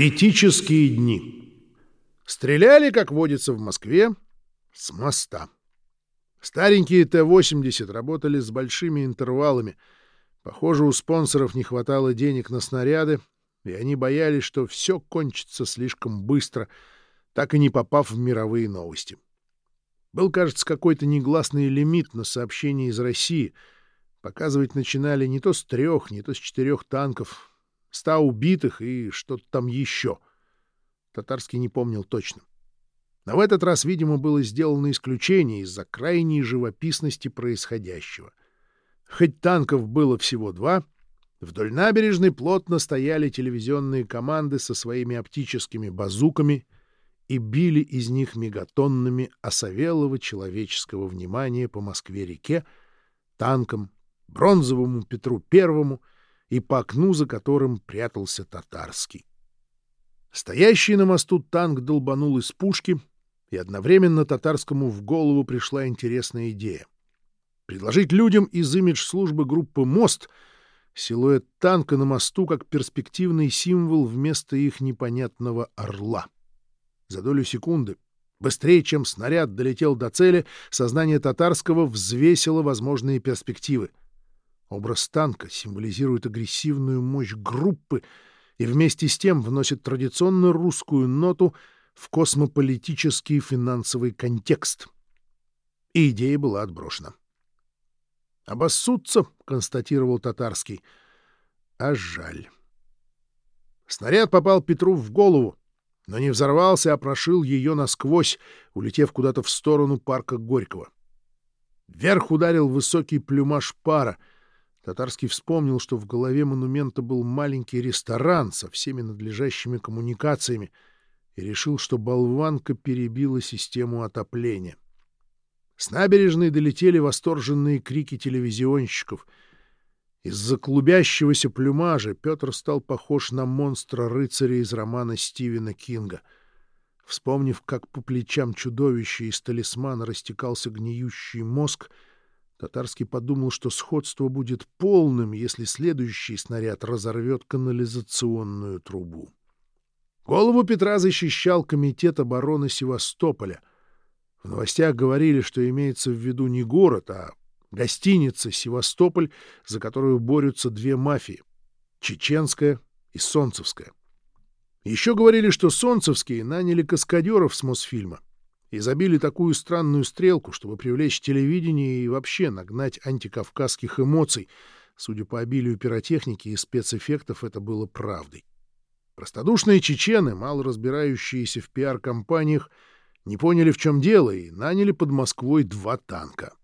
Критические дни. Стреляли, как водится в Москве, с моста. Старенькие Т-80 работали с большими интервалами. Похоже, у спонсоров не хватало денег на снаряды, и они боялись, что все кончится слишком быстро, так и не попав в мировые новости. Был, кажется, какой-то негласный лимит на сообщения из России. Показывать начинали не то с трех, не то с четырех танков, ста убитых и что-то там еще. Татарский не помнил точно. Но в этот раз, видимо, было сделано исключение из-за крайней живописности происходящего. Хоть танков было всего два, вдоль набережной плотно стояли телевизионные команды со своими оптическими базуками и били из них мегатоннами осовелого человеческого внимания по Москве-реке, танкам, бронзовому Петру Первому — и по окну, за которым прятался татарский. Стоящий на мосту танк долбанул из пушки, и одновременно татарскому в голову пришла интересная идея. Предложить людям из имидж-службы группы «Мост» силуэт танка на мосту как перспективный символ вместо их непонятного орла. За долю секунды, быстрее, чем снаряд долетел до цели, сознание татарского взвесило возможные перспективы. Образ танка символизирует агрессивную мощь группы и вместе с тем вносит традиционную русскую ноту в космополитический финансовый контекст. И идея была отброшена. «Обоссутся», — констатировал татарский. «А жаль». Снаряд попал Петру в голову, но не взорвался, а прошил ее насквозь, улетев куда-то в сторону парка Горького. Вверх ударил высокий плюмаж пара — Татарский вспомнил, что в голове монумента был маленький ресторан со всеми надлежащими коммуникациями, и решил, что болванка перебила систему отопления. С набережной долетели восторженные крики телевизионщиков. Из-за клубящегося плюмажа Петр стал похож на монстра-рыцаря из романа Стивена Кинга. Вспомнив, как по плечам чудовища из талисмана растекался гниющий мозг — Татарский подумал, что сходство будет полным, если следующий снаряд разорвет канализационную трубу. Голову Петра защищал Комитет обороны Севастополя. В новостях говорили, что имеется в виду не город, а гостиница «Севастополь», за которую борются две мафии — чеченская и солнцевская. Еще говорили, что солнцевские наняли каскадеров с Мосфильма — и забили такую странную стрелку, чтобы привлечь телевидение и вообще нагнать антикавказских эмоций. Судя по обилию пиротехники и спецэффектов, это было правдой. Простодушные чечены, мало разбирающиеся в пиар-компаниях, не поняли, в чем дело, и наняли под Москвой два танка.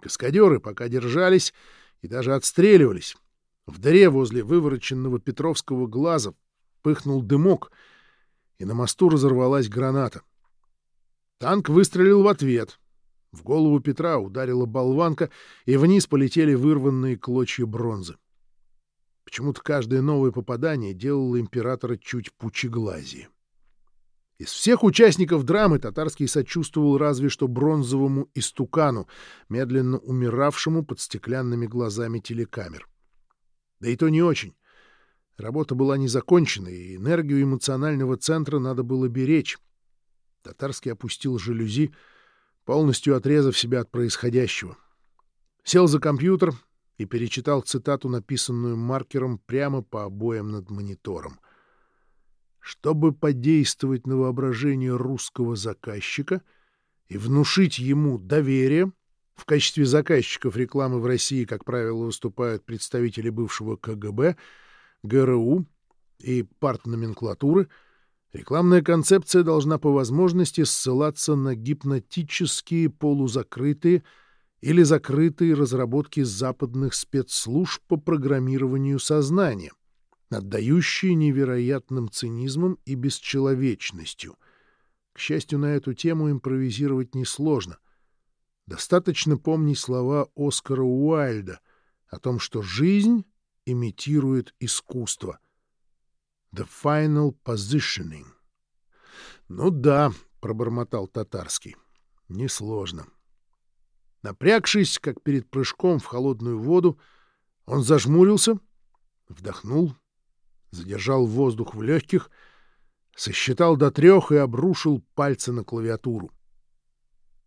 Каскадеры пока держались и даже отстреливались. В дыре возле вывороченного Петровского глаза пыхнул дымок, и на мосту разорвалась граната. Танк выстрелил в ответ. В голову Петра ударила болванка, и вниз полетели вырванные клочья бронзы. Почему-то каждое новое попадание делало императора чуть пучеглазее. Из всех участников драмы татарский сочувствовал разве что бронзовому истукану, медленно умиравшему под стеклянными глазами телекамер. Да и то не очень. Работа была не закончена, и энергию эмоционального центра надо было беречь. Татарский опустил жалюзи, полностью отрезав себя от происходящего. Сел за компьютер и перечитал цитату, написанную маркером прямо по обоям над монитором. Чтобы подействовать на воображение русского заказчика и внушить ему доверие, в качестве заказчиков рекламы в России, как правило, выступают представители бывшего КГБ, ГРУ и партноменклатуры — Рекламная концепция должна по возможности ссылаться на гипнотические полузакрытые или закрытые разработки западных спецслужб по программированию сознания, отдающие невероятным цинизмом и бесчеловечностью. К счастью, на эту тему импровизировать несложно. Достаточно помнить слова Оскара Уайльда о том, что жизнь имитирует искусство — The final positioning. Ну да, пробормотал татарский. Несложно. Напрягшись, как перед прыжком в холодную воду, он зажмурился, вдохнул, задержал воздух в легких, сосчитал до трех и обрушил пальцы на клавиатуру.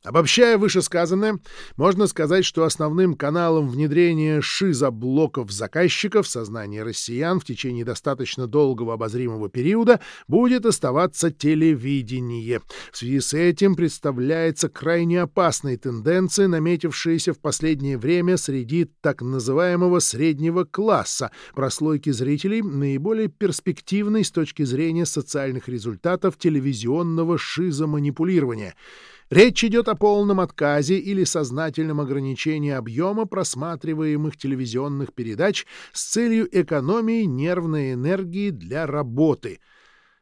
Обобщая вышесказанное, можно сказать, что основным каналом внедрения шизоблоков заказчиков в сознание россиян в течение достаточно долгого обозримого периода будет оставаться телевидение. В связи с этим представляется крайне опасной тенденция, наметившаяся в последнее время среди так называемого среднего класса, прослойки зрителей, наиболее перспективной с точки зрения социальных результатов телевизионного шизоманипулирования — Речь идет о полном отказе или сознательном ограничении объема просматриваемых телевизионных передач с целью экономии нервной энергии для работы.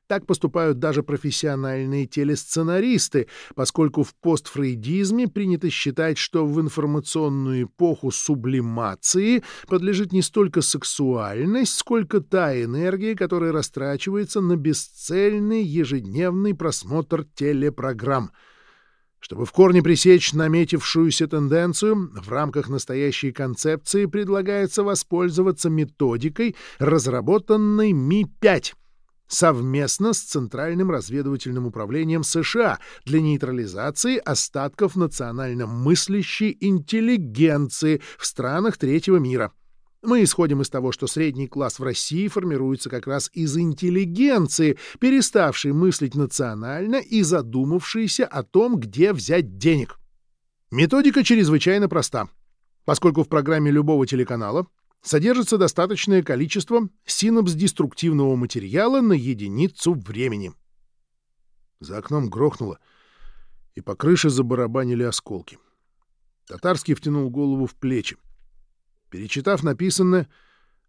Так поступают даже профессиональные телесценаристы, поскольку в постфрейдизме принято считать, что в информационную эпоху сублимации подлежит не столько сексуальность, сколько та энергия, которая растрачивается на бесцельный ежедневный просмотр телепрограмм — чтобы в корне пресечь наметившуюся тенденцию, в рамках настоящей концепции предлагается воспользоваться методикой, разработанной Ми-5 совместно с Центральным разведывательным управлением США для нейтрализации остатков национально мыслящей интеллигенции в странах третьего мира — мы исходим из того, что средний класс в России формируется как раз из интеллигенции, переставшей мыслить национально и задумавшейся о том, где взять денег. Методика чрезвычайно проста, поскольку в программе любого телеканала содержится достаточное количество синапс-деструктивного материала на единицу времени. За окном грохнуло, и по крыше забарабанили осколки. Татарский втянул голову в плечи. Перечитав написанное,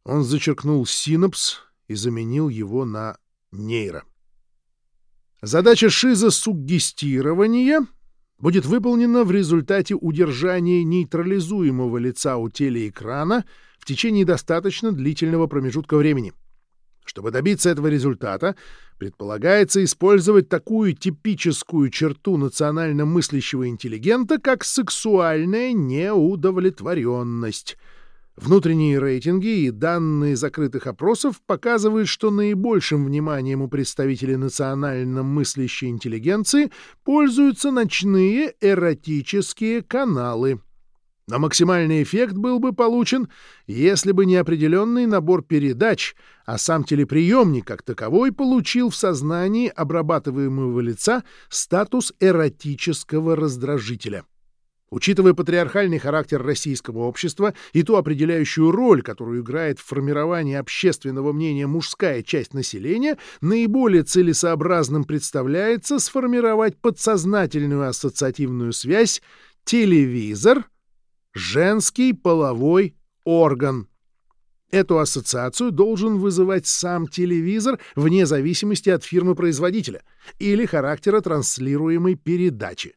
он зачеркнул синапс и заменил его на нейро. Задача шизосуггестирования будет выполнена в результате удержания нейтрализуемого лица у телеэкрана в течение достаточно длительного промежутка времени. Чтобы добиться этого результата, предполагается использовать такую типическую черту национально мыслящего интеллигента, как сексуальная неудовлетворенность — Внутренние рейтинги и данные закрытых опросов показывают, что наибольшим вниманием у представителей национально мыслящей интеллигенции пользуются ночные эротические каналы. Но максимальный эффект был бы получен, если бы не определенный набор передач, а сам телеприемник как таковой получил в сознании обрабатываемого лица статус эротического раздражителя. Учитывая патриархальный характер российского общества и ту определяющую роль, которую играет в формировании общественного мнения мужская часть населения, наиболее целесообразным представляется сформировать подсознательную ассоциативную связь телевизор — женский половой орган. Эту ассоциацию должен вызывать сам телевизор вне зависимости от фирмы-производителя или характера транслируемой передачи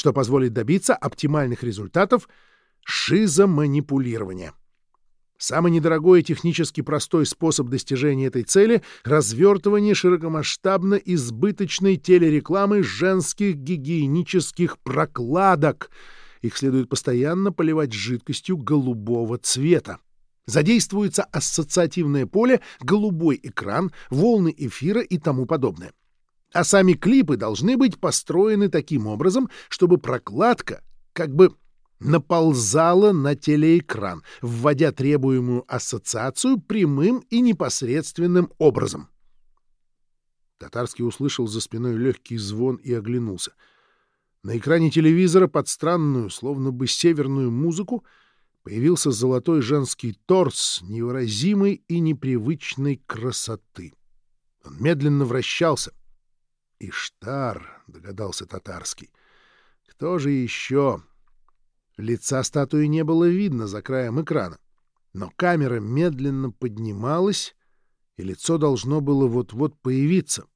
что позволит добиться оптимальных результатов шизоманипулирования. Самый недорогой и технически простой способ достижения этой цели — развертывание широкомасштабно избыточной телерекламы женских гигиенических прокладок. Их следует постоянно поливать жидкостью голубого цвета. Задействуется ассоциативное поле, голубой экран, волны эфира и тому подобное. А сами клипы должны быть построены таким образом, чтобы прокладка как бы наползала на телеэкран, вводя требуемую ассоциацию прямым и непосредственным образом. Татарский услышал за спиной легкий звон и оглянулся. На экране телевизора под странную, словно бы северную музыку, появился золотой женский торс невыразимой и непривычной красоты. Он медленно вращался, Иштар, догадался татарский. Кто же еще? Лица статуи не было видно за краем экрана, но камера медленно поднималась, и лицо должно было вот-вот появиться.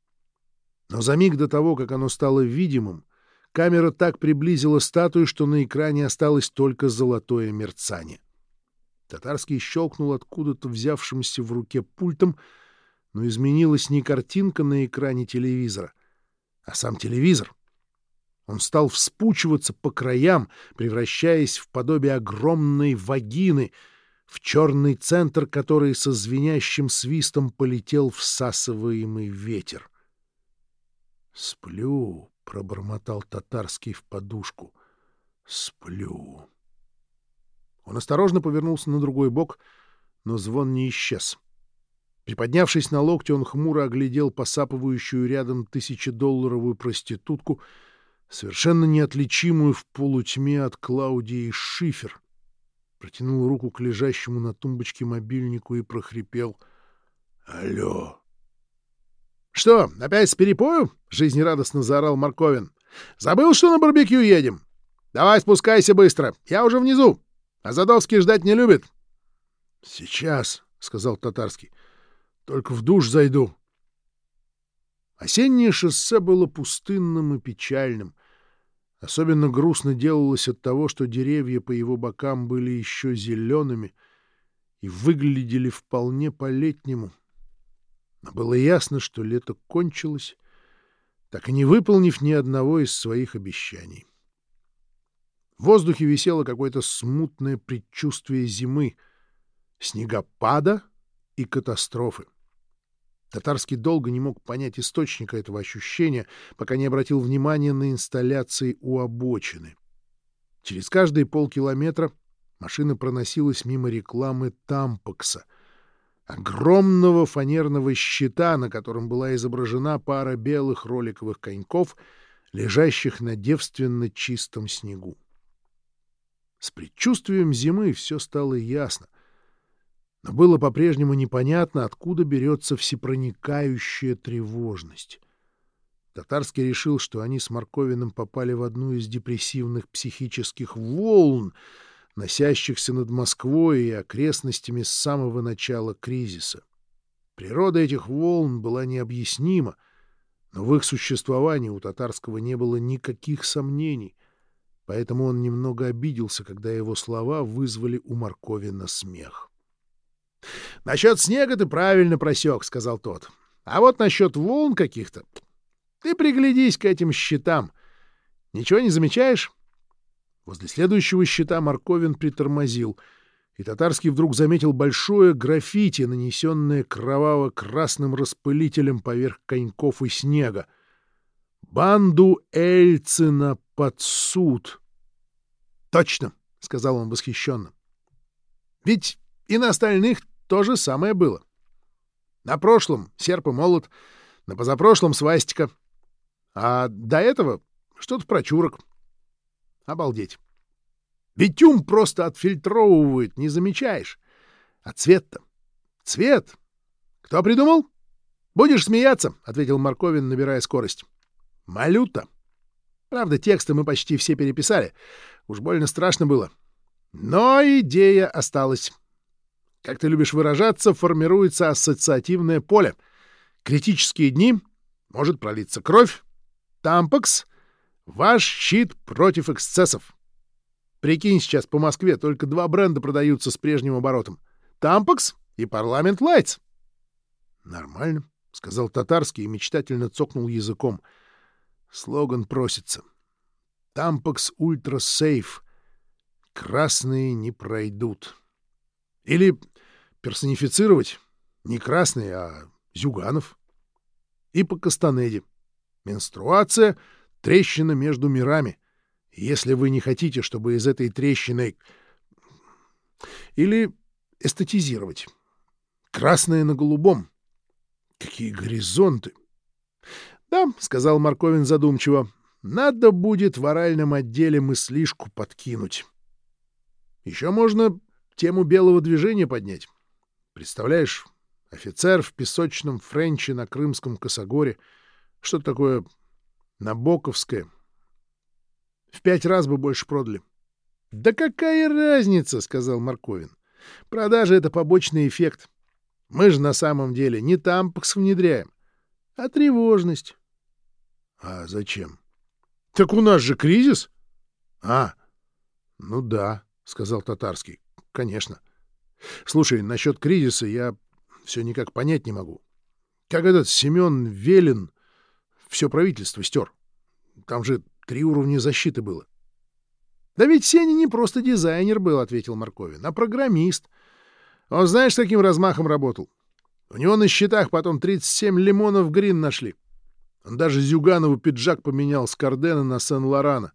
Но за миг до того, как оно стало видимым, камера так приблизила статую, что на экране осталось только золотое мерцание. Татарский щелкнул откуда-то взявшимся в руке пультом, но изменилась не картинка на экране телевизора — а сам телевизор. Он стал вспучиваться по краям, превращаясь в подобие огромной вагины, в черный центр, который со звенящим свистом полетел всасываемый ветер. «Сплю», — пробормотал татарский в подушку, — «сплю». Он осторожно повернулся на другой бок, но звон не исчез. Приподнявшись на локте, он хмуро оглядел посапывающую рядом тысячедолларовую проститутку, совершенно неотличимую в полутьме от Клаудии Шифер. Протянул руку к лежащему на тумбочке мобильнику и прохрипел «Алло!» «Что, опять с перепою?» — жизнерадостно заорал Марковин. «Забыл, что на барбекю едем? Давай спускайся быстро, я уже внизу. Азадовский ждать не любит». «Сейчас», — сказал Татарский. Только в душ зайду. Осеннее шоссе было пустынным и печальным. Особенно грустно делалось от того, что деревья по его бокам были еще зелеными и выглядели вполне по-летнему. Но было ясно, что лето кончилось, так и не выполнив ни одного из своих обещаний. В воздухе висело какое-то смутное предчувствие зимы, снегопада и катастрофы. Татарский долго не мог понять источника этого ощущения, пока не обратил внимания на инсталляции у обочины. Через каждые полкилометра машина проносилась мимо рекламы Тампокса, огромного фанерного щита, на котором была изображена пара белых роликовых коньков, лежащих на девственно чистом снегу. С предчувствием зимы все стало ясно. Но было по-прежнему непонятно, откуда берется всепроникающая тревожность. Татарский решил, что они с Марковиным попали в одну из депрессивных психических волн, носящихся над Москвой и окрестностями с самого начала кризиса. Природа этих волн была необъяснима, но в их существовании у Татарского не было никаких сомнений, поэтому он немного обиделся, когда его слова вызвали у Марковина смех. — Насчет снега ты правильно просек, — сказал тот. — А вот насчет волн каких-то... Ты приглядись к этим щитам. Ничего не замечаешь? Возле следующего щита Марковин притормозил, и Татарский вдруг заметил большое граффити, нанесенное кроваво-красным распылителем поверх коньков и снега. «Банду Эльцина под суд!» «Точно!» — сказал он восхищенно. «Ведь и на остальных то же самое было. На прошлом серп и молот, на позапрошлом свастика. А до этого что-то про чурок. Обалдеть. Битюм просто отфильтровывает, не замечаешь. А цвет-то? Цвет! Кто придумал? Будешь смеяться, — ответил Марковин, набирая скорость. Малюта. Правда, тексты мы почти все переписали. Уж больно страшно было. Но идея осталась. Как ты любишь выражаться, формируется ассоциативное поле. Критические дни, может пролиться кровь. Tampax — ваш щит против эксцессов. Прикинь, сейчас по Москве только два бренда продаются с прежним оборотом. Tampax и Parliament Lights. Нормально, — сказал Татарский и мечтательно цокнул языком. Слоган просится. Tampax Ultra Safe. Красные не пройдут. Или персонифицировать не красный, а Зюганов. И по Кастанеде. Менструация — трещина между мирами. Если вы не хотите, чтобы из этой трещины... Или эстетизировать. Красное на голубом. Какие горизонты! — Да, — сказал Марковин задумчиво, — надо будет в оральном отделе мыслишку подкинуть. Еще можно тему белого движения поднять. Представляешь, офицер в песочном френче на Крымском косогоре. Что такое Набоковское? В пять раз бы больше продали. — Да какая разница, — сказал Марковин. — Продажа — это побочный эффект. Мы же на самом деле не тампокс внедряем, а тревожность. — А зачем? — Так у нас же кризис. — А, ну да, — сказал Татарский. — Конечно. — Слушай, насчет кризиса я все никак понять не могу. Как этот Семен Велин все правительство стер? Там же три уровня защиты было. — Да ведь Сеня не просто дизайнер был, — ответил Марковин, — а программист. Он знаешь, с каким размахом работал? У него на счетах потом 37 лимонов грин нашли. Он даже Зюганову пиджак поменял с Кардена на Сен-Лорана.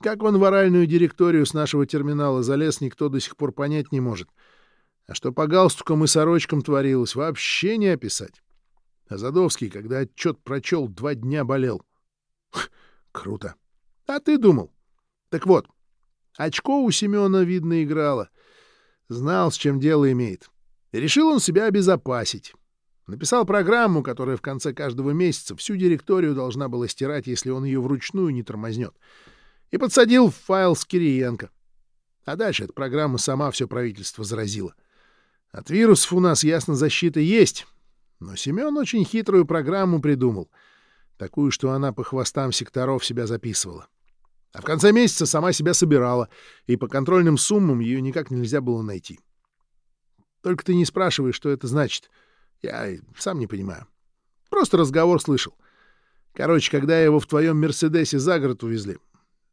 Как он в оральную директорию с нашего терминала залез, никто до сих пор понять не может. А что по галстукам и сорочкам творилось, вообще не описать. А Задовский, когда отчет прочел, два дня болел. Круто. А ты думал? Так вот, очко у Семена, видно, играло. Знал, с чем дело имеет. И решил он себя обезопасить. Написал программу, которая в конце каждого месяца всю директорию должна была стирать, если он ее вручную не тормознет. И подсадил в файл с Кириенко. А дальше эта программа сама все правительство заразила. От вирусов у нас, ясно, защита есть. Но Семен очень хитрую программу придумал. Такую, что она по хвостам секторов себя записывала. А в конце месяца сама себя собирала, и по контрольным суммам ее никак нельзя было найти. Только ты не спрашивай, что это значит. Я сам не понимаю. Просто разговор слышал. Короче, когда его в твоем «Мерседесе» за город увезли,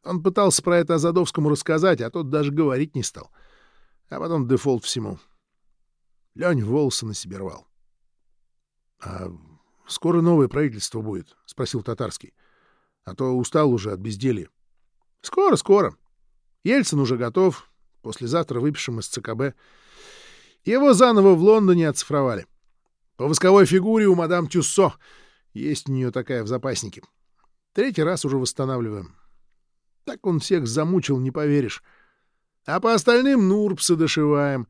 он пытался про это Азадовскому рассказать, а тот даже говорить не стал. А потом дефолт всему. Лень волосы на себе рвал. — А скоро новое правительство будет? — спросил Татарский. — А то устал уже от безделья. — Скоро, скоро. Ельцин уже готов. Послезавтра выпишем из ЦКБ. Его заново в Лондоне оцифровали. По восковой фигуре у мадам Тюссо. Есть у нее такая в запаснике. Третий раз уже восстанавливаем. Так он всех замучил, не поверишь. А по остальным нурпсы дошиваем.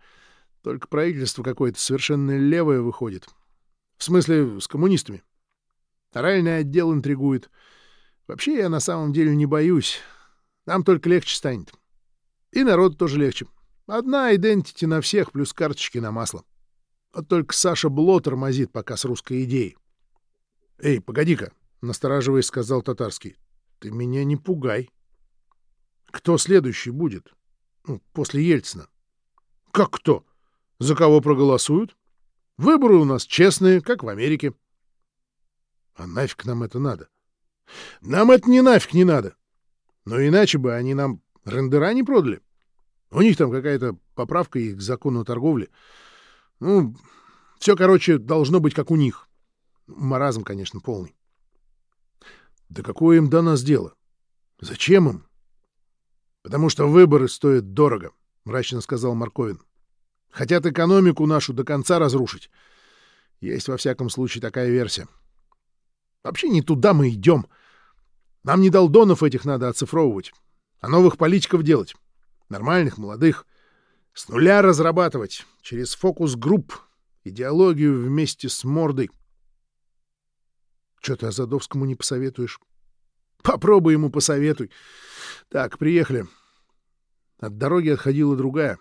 Только правительство какое-то совершенно левое выходит. В смысле, с коммунистами. Оральный отдел интригует. Вообще я на самом деле не боюсь. Нам только легче станет. И народ тоже легче. Одна идентити на всех, плюс карточки на масло. Вот только Саша Бло тормозит пока с русской идеей. — Эй, погоди-ка, — настораживаясь, сказал Татарский. — Ты меня не пугай. Кто следующий будет? Ну, после Ельцина. — Как кто? За кого проголосуют? Выборы у нас честные, как в Америке. — А нафиг нам это надо? — Нам это не нафиг не надо. Но иначе бы они нам рендера не продали. У них там какая-то поправка их к закону торговли. Ну, все, короче, должно быть как у них. Маразм, конечно, полный. Да какое им до нас дело? Зачем им? Потому что выборы стоят дорого, мрачно сказал Марковин. Хотят экономику нашу до конца разрушить. Есть во всяком случае такая версия. Вообще не туда мы идем. Нам не долдонов этих надо оцифровывать, а новых политиков делать. Нормальных, молодых. С нуля разрабатывать, через фокус-групп, идеологию вместе с мордой. Что ты Азадовскому не посоветуешь? Попробуй ему посоветуй. Так, приехали. От дороги отходила другая,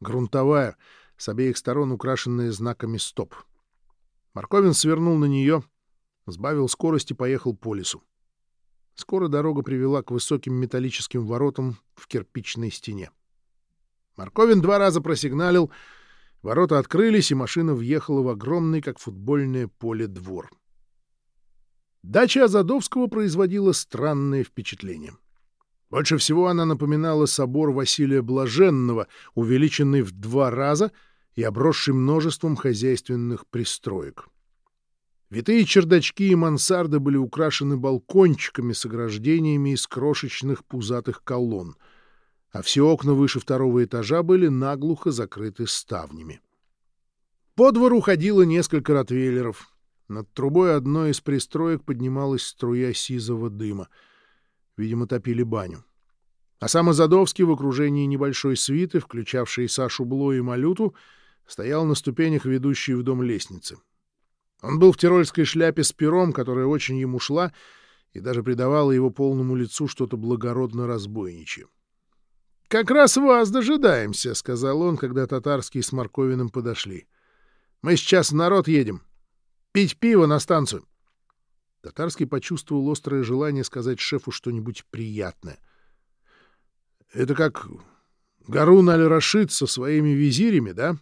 грунтовая, с обеих сторон украшенная знаками «Стоп». Марковин свернул на нее, сбавил скорость и поехал по лесу. Скоро дорога привела к высоким металлическим воротам в кирпичной стене. Марковин два раза просигналил, ворота открылись, и машина въехала в огромный, как футбольное поле, двор. Дача Азадовского производила странное впечатление. Больше всего она напоминала собор Василия Блаженного, увеличенный в два раза и обросший множеством хозяйственных пристроек. Витые чердачки и мансарды были украшены балкончиками с ограждениями из крошечных пузатых колонн, а все окна выше второго этажа были наглухо закрыты ставнями. По двору ходило несколько ротвейлеров. Над трубой одной из пристроек поднималась струя сизого дыма. Видимо, топили баню. А сам Азадовский в окружении небольшой свиты, включавшей Сашу Бло и Малюту, стоял на ступенях, ведущей в дом лестницы. Он был в тирольской шляпе с пером, которая очень ему шла и даже придавала его полному лицу что-то благородно разбойничье. — Как раз вас дожидаемся, — сказал он, когда татарские с Марковиным подошли. — Мы сейчас в народ едем. Пить пиво на станцию. Татарский почувствовал острое желание сказать шефу что-нибудь приятное. — Это как Гарун аль-Рашид со своими визирями, да?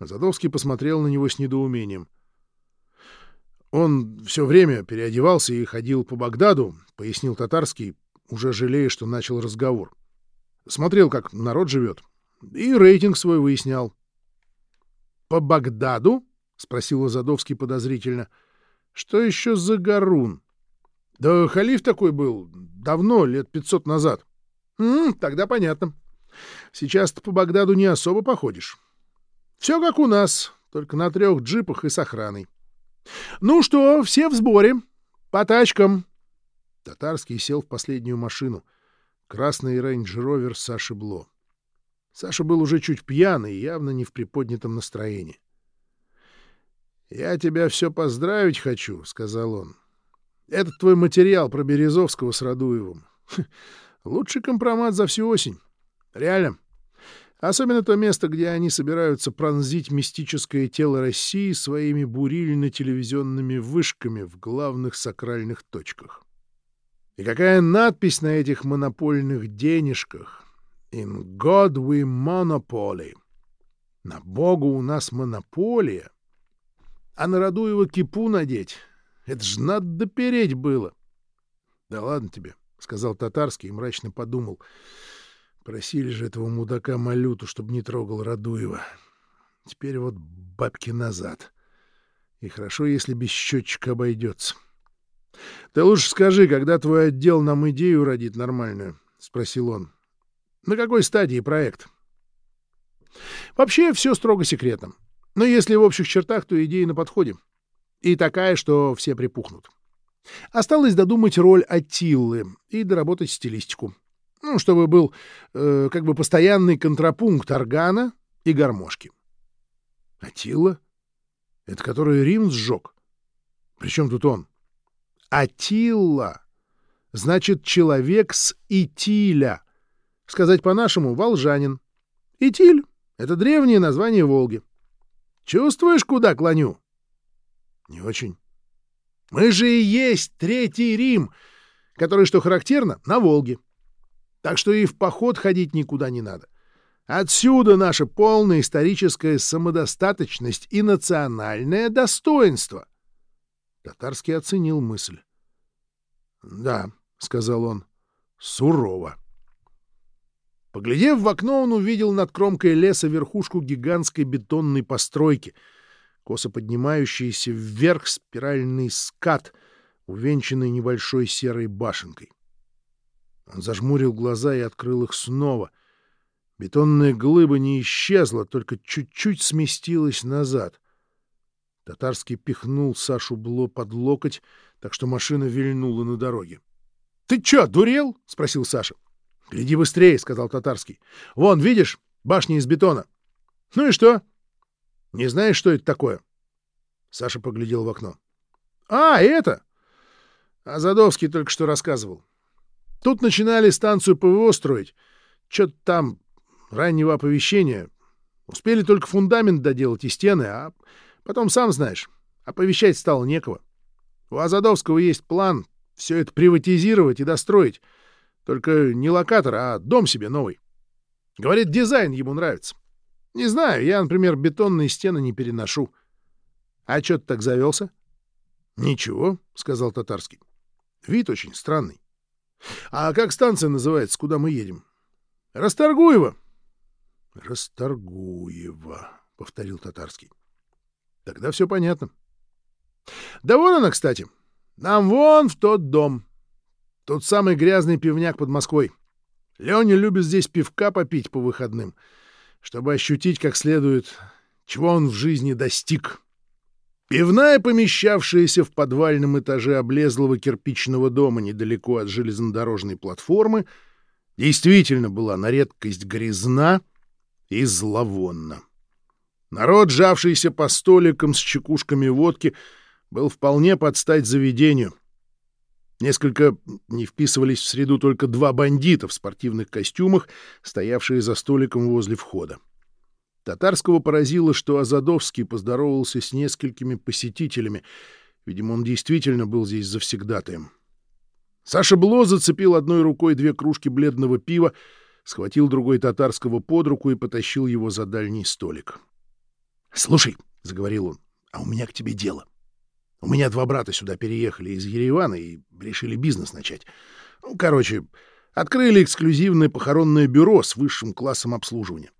Задовский посмотрел на него с недоумением. Он все время переодевался и ходил по Багдаду, — пояснил татарский, уже жалея, что начал разговор. Смотрел, как народ живет, и рейтинг свой выяснял. По Багдаду? — спросил Задовский подозрительно. — Что еще за Гарун? — Да халиф такой был давно, лет пятьсот назад. — Тогда понятно. Сейчас-то по Багдаду не особо походишь. Все как у нас, только на трех джипах и с охраной. — Ну что, все в сборе. По тачкам. Татарский сел в последнюю машину. Красный рейндж-ровер Саши Бло. Саша был уже чуть пьяный и явно не в приподнятом настроении. «Я тебя все поздравить хочу», — сказал он. «Этот твой материал про Березовского с Радуевым. Лучший компромат за всю осень. Реально. Особенно то место, где они собираются пронзить мистическое тело России своими бурильно-телевизионными вышками в главных сакральных точках. И какая надпись на этих монопольных денежках? «In God we monopoly». На Богу у нас монополия. А на Радуева кипу надеть — это ж надо допереть было. — Да ладно тебе, — сказал Татарский и мрачно подумал — Просили же этого мудака Малюту, чтобы не трогал Радуева. Теперь вот бабки назад. И хорошо, если без счетчика обойдется. — Ты лучше скажи, когда твой отдел нам идею родит нормальную? — спросил он. — На какой стадии проект? — Вообще все строго секретно. Но если в общих чертах, то идея на подходе. И такая, что все припухнут. Осталось додумать роль Атиллы и доработать стилистику ну, чтобы был э, как бы постоянный контрапункт органа и гармошки. Атила? Это который Рим сжег? Причем тут он? Атилла. Значит, человек с Итиля. Сказать по-нашему, волжанин. Итиль — это древнее название Волги. Чувствуешь, куда клоню? Не очень. Мы же и есть Третий Рим, который, что характерно, на Волге. Так что и в поход ходить никуда не надо. Отсюда наша полная историческая самодостаточность и национальное достоинство. Татарский оценил мысль. — Да, — сказал он, — сурово. Поглядев в окно, он увидел над кромкой леса верхушку гигантской бетонной постройки, косо поднимающийся вверх спиральный скат, увенчанный небольшой серой башенкой. Он зажмурил глаза и открыл их снова. Бетонная глыба не исчезла, только чуть-чуть сместилась назад. Татарский пихнул Сашу Бло под локоть, так что машина вильнула на дороге. — Ты чё, дурел? — спросил Саша. — Гляди быстрее, — сказал Татарский. — Вон, видишь, башня из бетона. — Ну и что? — Не знаешь, что это такое? Саша поглядел в окно. — А, это! А Задовский только что рассказывал. Тут начинали станцию ПВО строить. Что-то там раннего оповещения. Успели только фундамент доделать и стены, а потом, сам знаешь, оповещать стало некого. У Азадовского есть план все это приватизировать и достроить. Только не локатор, а дом себе новый. Говорит, дизайн ему нравится. Не знаю, я, например, бетонные стены не переношу. А что ты так завелся? — Ничего, — сказал Татарский. Вид очень странный. — А как станция называется, куда мы едем? — Расторгуево. — Расторгуево, — повторил Татарский. — Тогда все понятно. — Да вон она, кстати. Нам вон в тот дом. Тот самый грязный пивняк под Москвой. Леня любит здесь пивка попить по выходным, чтобы ощутить как следует, чего он в жизни достиг. — Пивная, помещавшаяся в подвальном этаже облезлого кирпичного дома недалеко от железнодорожной платформы, действительно была на редкость грязна и зловонна. Народ, жавшийся по столикам с чекушками водки, был вполне под стать заведению. Несколько не вписывались в среду только два бандита в спортивных костюмах, стоявшие за столиком возле входа. Татарского поразило, что Азадовский поздоровался с несколькими посетителями. Видимо, он действительно был здесь завсегдатаем. Саша Бло зацепил одной рукой две кружки бледного пива, схватил другой татарского под руку и потащил его за дальний столик. — Слушай, — заговорил он, — а у меня к тебе дело. У меня два брата сюда переехали из Еревана и решили бизнес начать. Ну, короче, открыли эксклюзивное похоронное бюро с высшим классом обслуживания.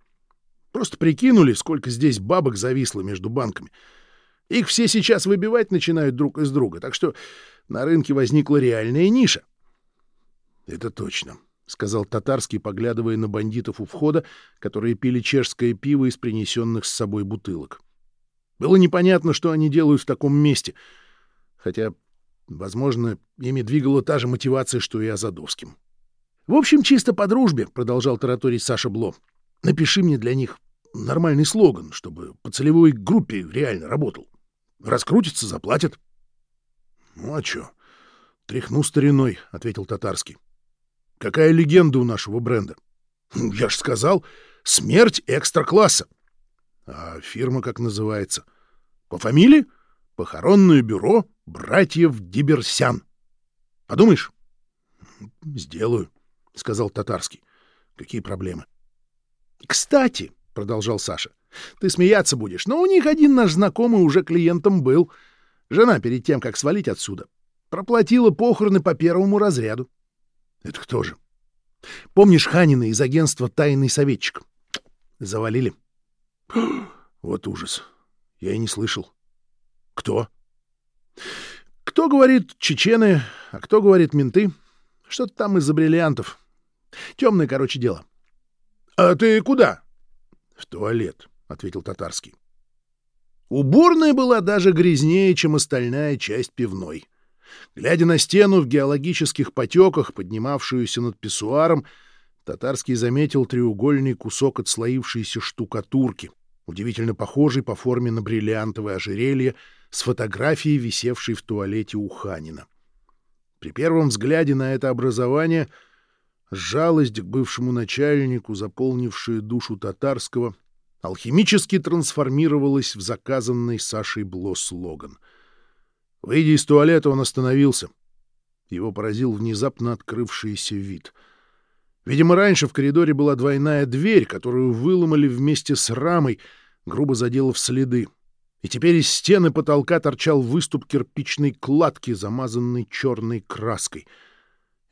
Просто прикинули, сколько здесь бабок зависло между банками. Их все сейчас выбивать начинают друг из друга, так что на рынке возникла реальная ниша. — Это точно, — сказал Татарский, поглядывая на бандитов у входа, которые пили чешское пиво из принесенных с собой бутылок. Было непонятно, что они делают в таком месте, хотя, возможно, ими двигала та же мотивация, что и Азадовским. — В общем, чисто по дружбе, — продолжал тараторить Саша Бло. — Напиши мне для них нормальный слоган, чтобы по целевой группе реально работал. Раскрутится, заплатят. — Ну а чё? Тряхну стариной, — ответил Татарский. — Какая легенда у нашего бренда? — Я ж сказал, смерть экстра-класса. — А фирма как называется? — По фамилии? Похоронное бюро братьев Диберсян. Подумаешь? — Сделаю, — сказал Татарский. — Какие проблемы? — Кстати, — продолжал Саша. — Ты смеяться будешь, но у них один наш знакомый уже клиентом был. Жена перед тем, как свалить отсюда, проплатила похороны по первому разряду. — Это кто же? — Помнишь Ханина из агентства «Тайный советчик»? Завалили. — Вот ужас. Я и не слышал. — Кто? — Кто говорит чечены, а кто говорит менты. Что-то там из-за бриллиантов. Темное, короче, дело. — А ты куда? — В туалет, — ответил Татарский. Уборная была даже грязнее, чем остальная часть пивной. Глядя на стену в геологических потеках, поднимавшуюся над писсуаром, Татарский заметил треугольный кусок отслоившейся штукатурки, удивительно похожий по форме на бриллиантовое ожерелье с фотографией, висевшей в туалете у Ханина. При первом взгляде на это образование — жалость к бывшему начальнику, заполнившая душу татарского, алхимически трансформировалась в заказанный Сашей Бло слоган. Выйдя из туалета, он остановился. Его поразил внезапно открывшийся вид. Видимо, раньше в коридоре была двойная дверь, которую выломали вместе с рамой, грубо заделав следы. И теперь из стены потолка торчал выступ кирпичной кладки, замазанной черной краской —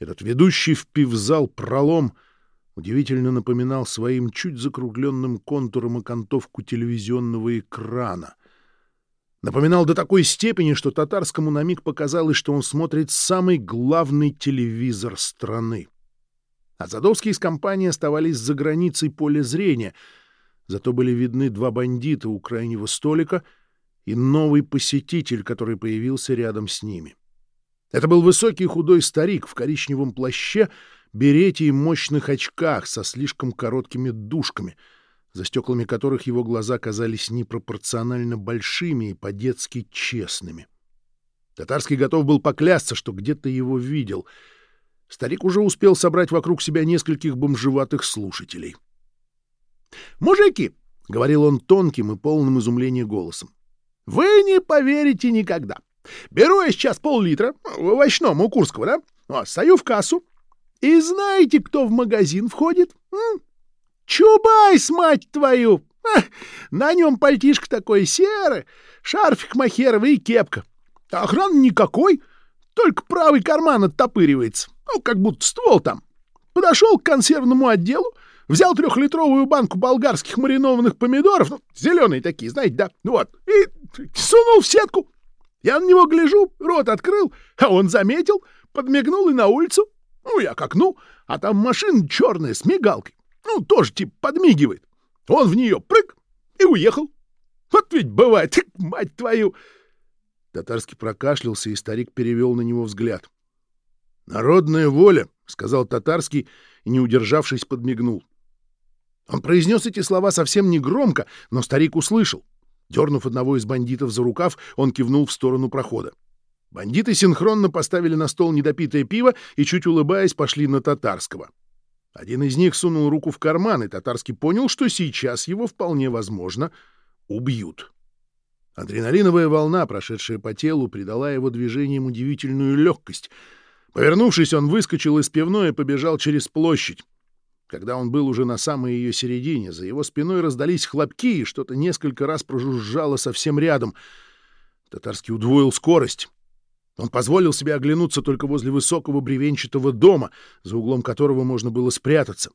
этот ведущий в пивзал пролом удивительно напоминал своим чуть закругленным контуром окантовку телевизионного экрана. Напоминал до такой степени, что татарскому на миг показалось, что он смотрит самый главный телевизор страны. А Задовский с компанией оставались за границей поля зрения, зато были видны два бандита у крайнего столика и новый посетитель, который появился рядом с ними. Это был высокий худой старик в коричневом плаще, берете и мощных очках со слишком короткими дужками, за стеклами которых его глаза казались непропорционально большими и по-детски честными. Татарский готов был поклясться, что где-то его видел. Старик уже успел собрать вокруг себя нескольких бомжеватых слушателей. «Мужики!» — говорил он тонким и полным изумления голосом. «Вы не поверите никогда!» Беру я сейчас пол-литра, в овощном у Курского, да? А, стою в кассу. И знаете, кто в магазин входит? М? Чубайс, мать твою! А, на нем пальтишко такой серый, шарфик махеровый и кепка. Охраны никакой, только правый карман оттопыривается. Ну, как будто ствол там. Подошел к консервному отделу, взял трехлитровую банку болгарских маринованных помидоров, ну, зеленые такие, знаете, да, вот, и сунул в сетку. Я на него гляжу, рот открыл, а он заметил, подмигнул и на улицу. Ну, я к окну, а там машина черная с мигалкой. Ну, тоже типа подмигивает. Он в нее прыг и уехал. Вот ведь бывает, мать твою!» Татарский прокашлялся, и старик перевел на него взгляд. «Народная воля», — сказал Татарский не удержавшись, подмигнул. Он произнес эти слова совсем негромко, но старик услышал. Дернув одного из бандитов за рукав, он кивнул в сторону прохода. Бандиты синхронно поставили на стол недопитое пиво и, чуть улыбаясь, пошли на татарского. Один из них сунул руку в карман, и татарский понял, что сейчас его, вполне возможно, убьют. Адреналиновая волна, прошедшая по телу, придала его движениям удивительную легкость. Повернувшись, он выскочил из пивной и побежал через площадь. Когда он был уже на самой ее середине, за его спиной раздались хлопки, и что-то несколько раз прожужжало совсем рядом. Татарский удвоил скорость. Он позволил себе оглянуться только возле высокого бревенчатого дома, за углом которого можно было спрятаться.